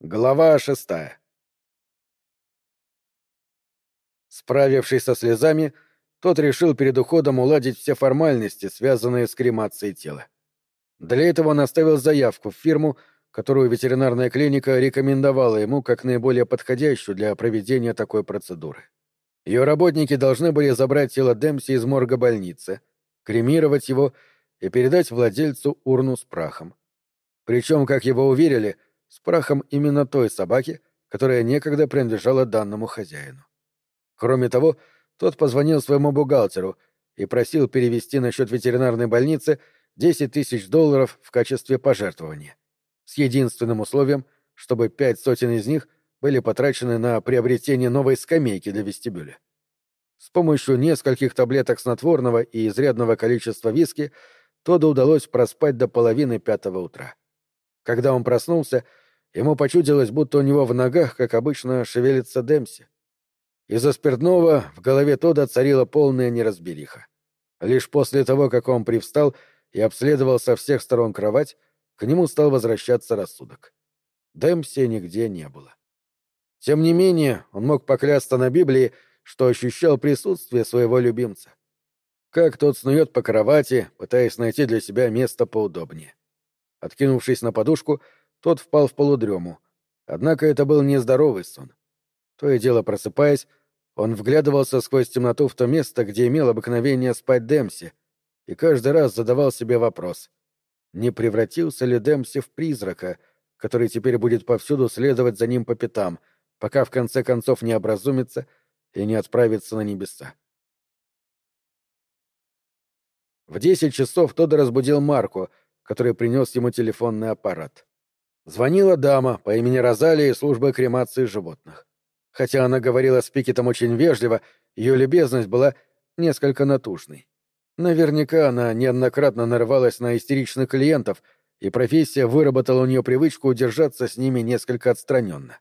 Глава шестая. Справившись со слезами, тот решил перед уходом уладить все формальности, связанные с кремацией тела. Для этого он оставил заявку в фирму, которую ветеринарная клиника рекомендовала ему как наиболее подходящую для проведения такой процедуры. Ее работники должны были забрать тело Демси из морга больницы, кремировать его и передать владельцу урну с прахом. Причем, как его уверили, — с прахом именно той собаки, которая некогда принадлежала данному хозяину. Кроме того, тот позвонил своему бухгалтеру и просил перевести на счет ветеринарной больницы 10 тысяч долларов в качестве пожертвования, с единственным условием, чтобы пять сотен из них были потрачены на приобретение новой скамейки для вестибюля. С помощью нескольких таблеток снотворного и изрядного количества виски Тоду удалось проспать до половины пятого утра. Когда он проснулся, ему почудилось, будто у него в ногах, как обычно, шевелится Демси. Из-за спиртного в голове Тода царила полная неразбериха. Лишь после того, как он привстал и обследовал со всех сторон кровать, к нему стал возвращаться рассудок. Демси нигде не было. Тем не менее, он мог поклясться на Библии, что ощущал присутствие своего любимца. Как тот снует по кровати, пытаясь найти для себя место поудобнее. Откинувшись на подушку, тот впал в полудрему. Однако это был нездоровый сон. То и дело просыпаясь, он вглядывался сквозь темноту в то место, где имел обыкновение спать Демси, и каждый раз задавал себе вопрос, не превратился ли Демси в призрака, который теперь будет повсюду следовать за ним по пятам, пока в конце концов не образумится и не отправится на небеса. В десять часов Тодд разбудил Марку — который принес ему телефонный аппарат. Звонила дама по имени Розалия из службы кремации животных. Хотя она говорила с Пикетом очень вежливо, ее любезность была несколько натужной. Наверняка она неоднократно нарывалась на истеричных клиентов, и профессия выработала у нее привычку удержаться с ними несколько отстраненно.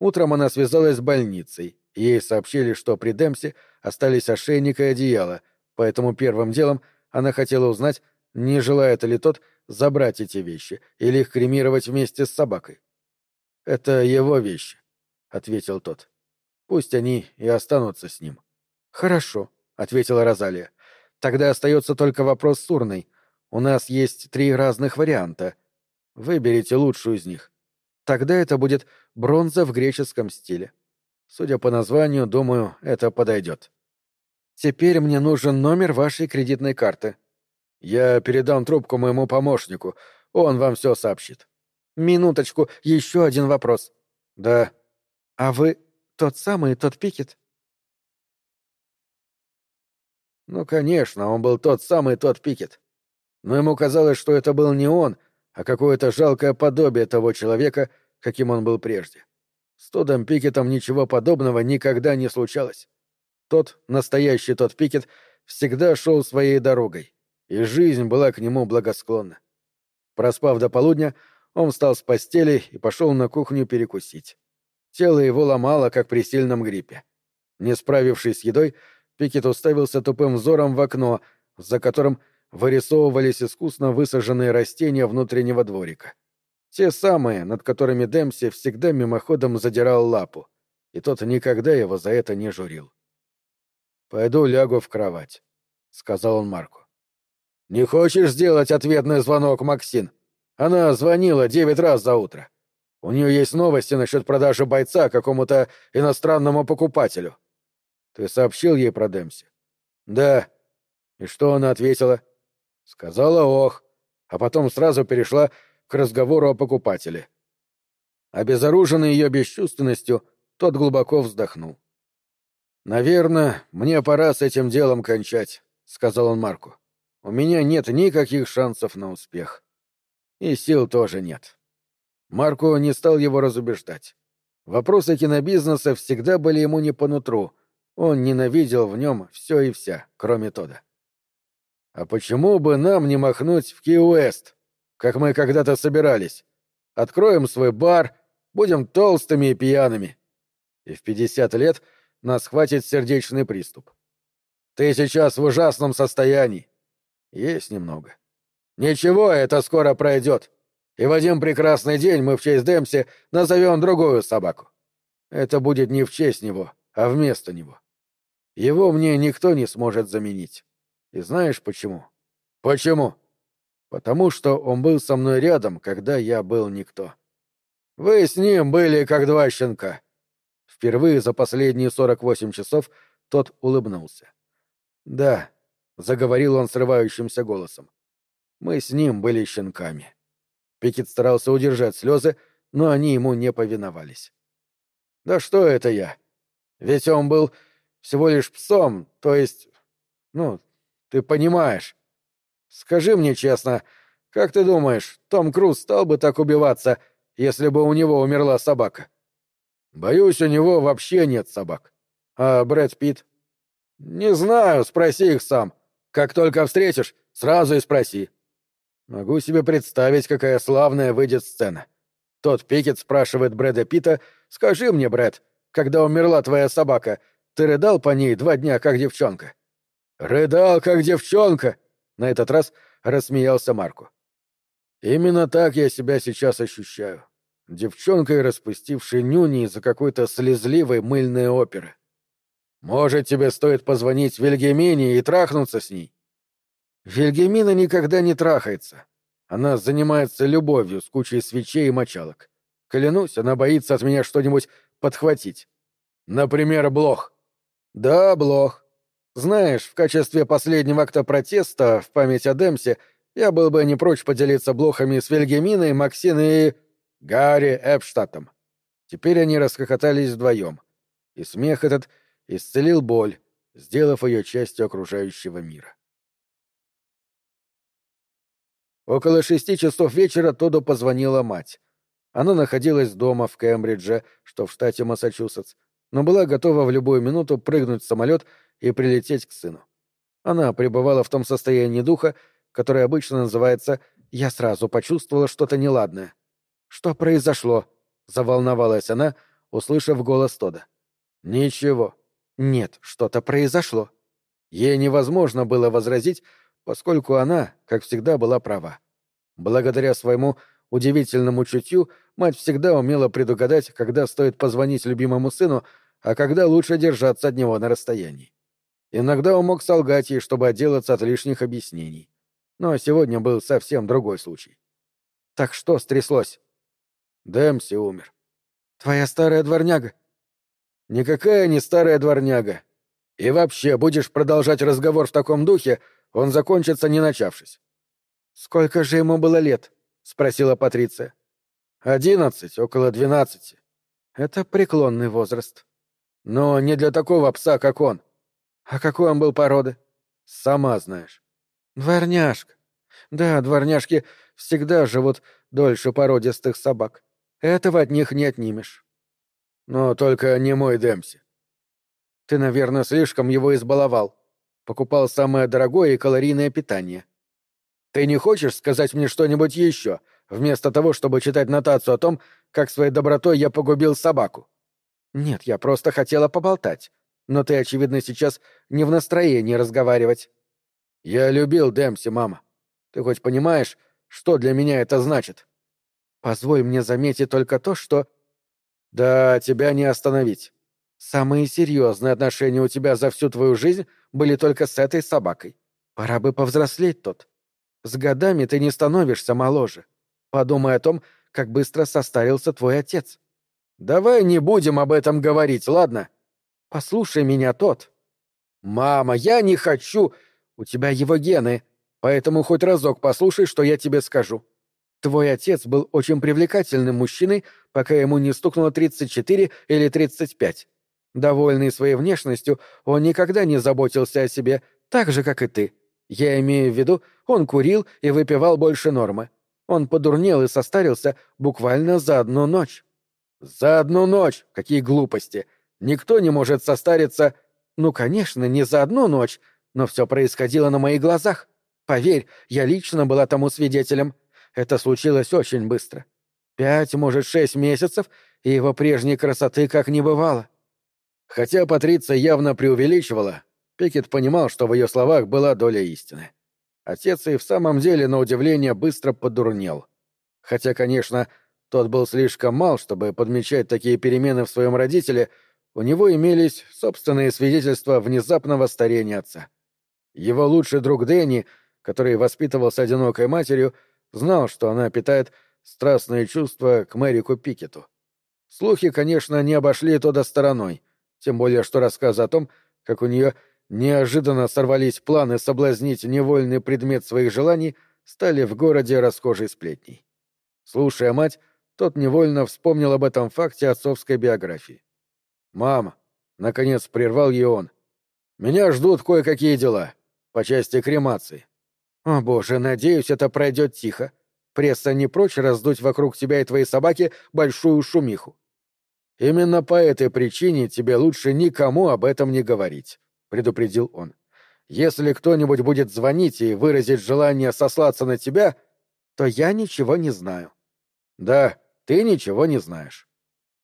Утром она связалась с больницей, и ей сообщили, что при Демсе остались ошейник и одеяло, поэтому первым делом она хотела узнать, не желает ли тот забрать эти вещи или их кремировать вместе с собакой. «Это его вещи», — ответил тот. «Пусть они и останутся с ним». «Хорошо», — ответила Розалия. «Тогда остается только вопрос с урной. У нас есть три разных варианта. Выберите лучшую из них. Тогда это будет бронза в греческом стиле. Судя по названию, думаю, это подойдет. Теперь мне нужен номер вашей кредитной карты», я передам трубку моему помощнику. Он вам все сообщит. Минуточку, еще один вопрос. Да. А вы тот самый, тот Пикет? Ну, конечно, он был тот самый, тот Пикет. Но ему казалось, что это был не он, а какое-то жалкое подобие того человека, каким он был прежде. С Тодом Пикетом ничего подобного никогда не случалось. Тот, настоящий тот Пикет, всегда шел своей дорогой и жизнь была к нему благосклонна. Проспав до полудня, он встал с постели и пошел на кухню перекусить. Тело его ломало, как при сильном гриппе. Не справившись с едой, Пикет уставился тупым взором в окно, за которым вырисовывались искусно высаженные растения внутреннего дворика. Те самые, над которыми Демси всегда мимоходом задирал лапу, и тот никогда его за это не журил. «Пойду лягу в кровать», — сказал он Марку. «Не хочешь сделать ответный звонок, Максин? Она звонила девять раз за утро. У нее есть новости насчет продажи бойца какому-то иностранному покупателю». «Ты сообщил ей про Демси?» «Да». «И что она ответила?» «Сказала ох», а потом сразу перешла к разговору о покупателе. Обезоруженный ее бесчувственностью, тот глубоко вздохнул. «Наверное, мне пора с этим делом кончать», — сказал он Марку. У меня нет никаких шансов на успех. И сил тоже нет. Марко не стал его разубеждать. Вопросы кинобизнеса всегда были ему не по нутру. Он ненавидел в нем все и вся, кроме Тода. А почему бы нам не махнуть в Ки-Уэст, как мы когда-то собирались? Откроем свой бар, будем толстыми и пьяными. И в пятьдесят лет нас хватит сердечный приступ. Ты сейчас в ужасном состоянии. Есть немного. Ничего, это скоро пройдет. И в один прекрасный день мы в честь Демси назовем другую собаку. Это будет не в честь него, а вместо него. Его мне никто не сможет заменить. И знаешь почему? Почему? Потому что он был со мной рядом, когда я был никто. Вы с ним были как два щенка. Впервые за последние сорок восемь часов тот улыбнулся. Да, заговорил он срывающимся голосом. Мы с ним были щенками. Пикет старался удержать слезы, но они ему не повиновались. Да что это я? Ведь он был всего лишь псом, то есть... Ну, ты понимаешь. Скажи мне честно, как ты думаешь, Том Круз стал бы так убиваться, если бы у него умерла собака? Боюсь, у него вообще нет собак. А Брэд Питт? Не знаю, спроси их сам. Как только встретишь, сразу и спроси. Могу себе представить, какая славная выйдет сцена. Тот Пикет спрашивает Брэда Питта, «Скажи мне, Брэд, когда умерла твоя собака, ты рыдал по ней два дня, как девчонка?» «Рыдал, как девчонка!» — на этот раз рассмеялся Марку. «Именно так я себя сейчас ощущаю. Девчонкой, распустившей нюни из-за какой-то слезливой мыльной оперы. Может, тебе стоит позвонить Вильгемине и трахнуться с ней?» Вильгемина никогда не трахается. Она занимается любовью с кучей свечей и мочалок. Клянусь, она боится от меня что-нибудь подхватить. Например, блох. Да, блох. Знаешь, в качестве последнего акта протеста в память о Демсе я был бы не прочь поделиться блохами с Вильгеминой, Максиной и... Гарри Эпштадтом. Теперь они расхохотались вдвоем. И смех этот исцелил боль, сделав ее частью окружающего мира. Около шести часов вечера Тоду позвонила мать. Она находилась дома в Кембридже, что в штате Массачусетс, но была готова в любую минуту прыгнуть в самолет и прилететь к сыну. Она пребывала в том состоянии духа, которое обычно называется «я сразу почувствовала что-то неладное». «Что произошло?» — заволновалась она, услышав голос Тода. «Ничего. Нет, что-то произошло». Ей невозможно было возразить, поскольку она, как всегда, была права. Благодаря своему удивительному чутью мать всегда умела предугадать, когда стоит позвонить любимому сыну, а когда лучше держаться от него на расстоянии. Иногда он мог солгать ей, чтобы отделаться от лишних объяснений. Но сегодня был совсем другой случай. «Так что стряслось?» «Дэмси умер». «Твоя старая дворняга?» «Никакая не старая дворняга. И вообще, будешь продолжать разговор в таком духе, он закончится, не начавшись. «Сколько же ему было лет?» — спросила Патриция. «Одиннадцать, около двенадцати. Это преклонный возраст. Но не для такого пса, как он. А какой он был породы? Сама знаешь. Дворняжка. Да, дворняжки всегда живут дольше породистых собак. Этого от них не отнимешь. Но только не мой Демси. Ты, наверное, слишком его избаловал покупал самое дорогое и калорийное питание. Ты не хочешь сказать мне что-нибудь еще, вместо того, чтобы читать нотацию о том, как своей добротой я погубил собаку? Нет, я просто хотела поболтать. Но ты, очевидно, сейчас не в настроении разговаривать. Я любил Демси, мама. Ты хоть понимаешь, что для меня это значит? Позволь мне заметить только то, что... Да, тебя не остановить. Самые серьезные отношения у тебя за всю твою жизнь были только с этой собакой. Пора бы повзрослеть тот. С годами ты не становишься моложе. Подумай о том, как быстро состарился твой отец. Давай не будем об этом говорить, ладно? Послушай меня, тот. Мама, я не хочу. У тебя его гены, поэтому хоть разок послушай, что я тебе скажу. Твой отец был очень привлекательным мужчиной, пока ему не стукнуло 34 или 35. Довольный своей внешностью, он никогда не заботился о себе, так же, как и ты. Я имею в виду, он курил и выпивал больше нормы. Он подурнел и состарился буквально за одну ночь. За одну ночь! Какие глупости! Никто не может состариться... Ну, конечно, не за одну ночь, но все происходило на моих глазах. Поверь, я лично была тому свидетелем. Это случилось очень быстро. Пять, может, шесть месяцев, и его прежней красоты как не бывало. Хотя Патриция явно преувеличивала, Пикет понимал, что в ее словах была доля истины. Отец и в самом деле, на удивление, быстро подурнел. Хотя, конечно, тот был слишком мал, чтобы подмечать такие перемены в своем родителе, у него имелись собственные свидетельства внезапного старения отца. Его лучший друг Дэнни, который воспитывался одинокой матерью, знал, что она питает страстные чувства к Мэрику Пикету. Слухи, конечно, не обошли Тода стороной, тем более что рассказ о том, как у нее неожиданно сорвались планы соблазнить невольный предмет своих желаний, стали в городе расхожей сплетней. Слушая мать, тот невольно вспомнил об этом факте отцовской биографии. «Мама!» — наконец прервал ее он. «Меня ждут кое-какие дела по части кремации». «О, боже, надеюсь, это пройдет тихо. Пресса не прочь раздуть вокруг тебя и твоей собаки большую шумиху». «Именно по этой причине тебе лучше никому об этом не говорить», — предупредил он. «Если кто-нибудь будет звонить и выразить желание сослаться на тебя, то я ничего не знаю». «Да, ты ничего не знаешь».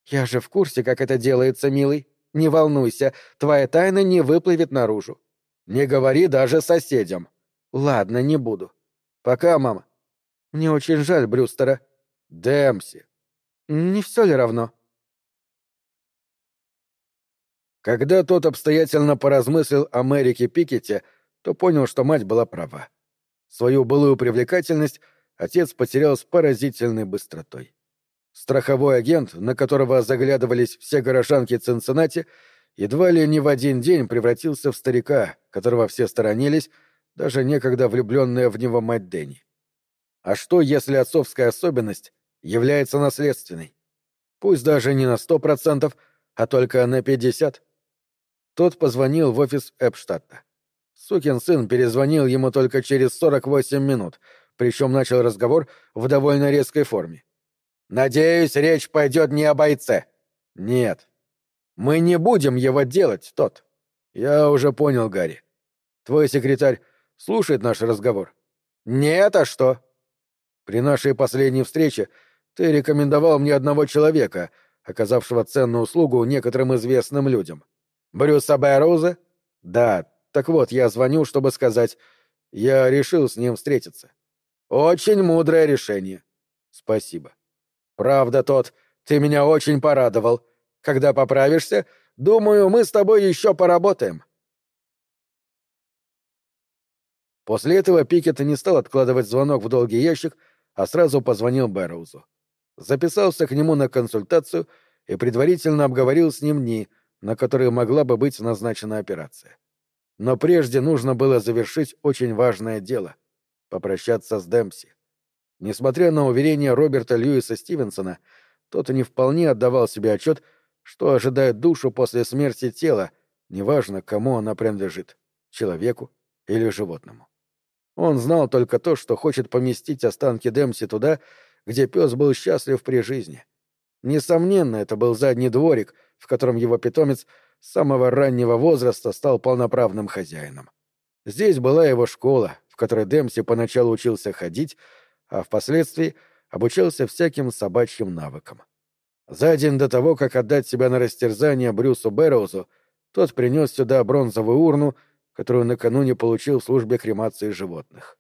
«Я же в курсе, как это делается, милый. Не волнуйся, твоя тайна не выплывет наружу. Не говори даже соседям». «Ладно, не буду. Пока, мама». «Мне очень жаль Брюстера». «Дэмси». «Не все ли равно?» Когда тот обстоятельно поразмыслил о Мэрике Пикете, то понял, что мать была права. Свою былую привлекательность отец потерял с поразительной быстротой. Страховой агент, на которого заглядывались все горожанки Цинциннати, едва ли не в один день превратился в старика, которого все сторонились, даже некогда влюбленная в него мать Дэнни. А что, если отцовская особенность является наследственной? Пусть даже не на сто процентов, а только на пятьдесят. Тот позвонил в офис Эпштадта. Сукин сын перезвонил ему только через 48 минут, причем начал разговор в довольно резкой форме. «Надеюсь, речь пойдет не о бойце». «Нет. Мы не будем его делать, тот». «Я уже понял, Гарри. Твой секретарь слушает наш разговор?» «Нет, а что?» «При нашей последней встрече ты рекомендовал мне одного человека, оказавшего ценную услугу некоторым известным людям. Брюса Бэрроуза? Да. Так вот, я звоню, чтобы сказать, я решил с ним встретиться. Очень мудрое решение. Спасибо. Правда, тот, ты меня очень порадовал. Когда поправишься, думаю, мы с тобой еще поработаем. После этого Пикет не стал откладывать звонок в долгий ящик, а сразу позвонил Бэрроузу. Записался к нему на консультацию и предварительно обговорил с ним дни — на которые могла бы быть назначена операция. Но прежде нужно было завершить очень важное дело — попрощаться с Демпси. Несмотря на уверения Роберта Льюиса Стивенсона, тот не вполне отдавал себе отчет, что ожидает душу после смерти тела, неважно, кому она принадлежит — человеку или животному. Он знал только то, что хочет поместить останки Демпси туда, где пес был счастлив при жизни. Несомненно, это был задний дворик — в котором его питомец с самого раннего возраста стал полноправным хозяином. Здесь была его школа, в которой Демси поначалу учился ходить, а впоследствии обучался всяким собачьим навыкам. За день до того, как отдать себя на растерзание Брюсу Бэрроузу, тот принес сюда бронзовую урну, которую накануне получил в службе кремации животных.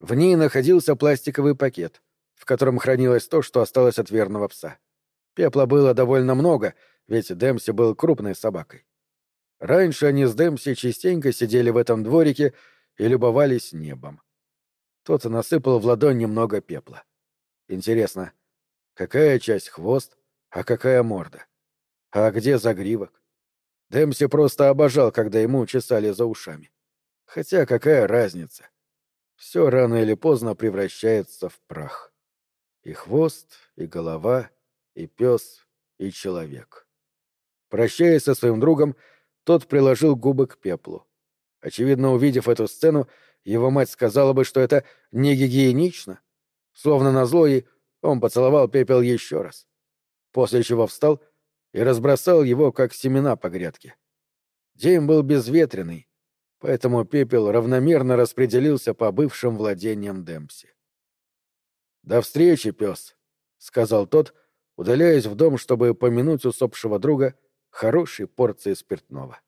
В ней находился пластиковый пакет, в котором хранилось то, что осталось от верного пса. Пепла было довольно много — ведь Демси был крупной собакой. Раньше они с Демси частенько сидели в этом дворике и любовались небом. Тот насыпал в ладонь немного пепла. Интересно, какая часть хвост, а какая морда? А где загривок? Демси просто обожал, когда ему чесали за ушами. Хотя какая разница? Все рано или поздно превращается в прах. И хвост, и голова, и пес, и человек. Прощаясь со своим другом, тот приложил губы к пеплу. Очевидно, увидев эту сцену, его мать сказала бы, что это не гигиенично. Словно назло ей, он поцеловал пепел еще раз. После чего встал и разбросал его, как семена по грядке. День был безветренный, поэтому пепел равномерно распределился по бывшим владениям Демпси. «До встречи, пес», — сказал тот, удаляясь в дом, чтобы помянуть усопшего друга — хорошей порции спиртного.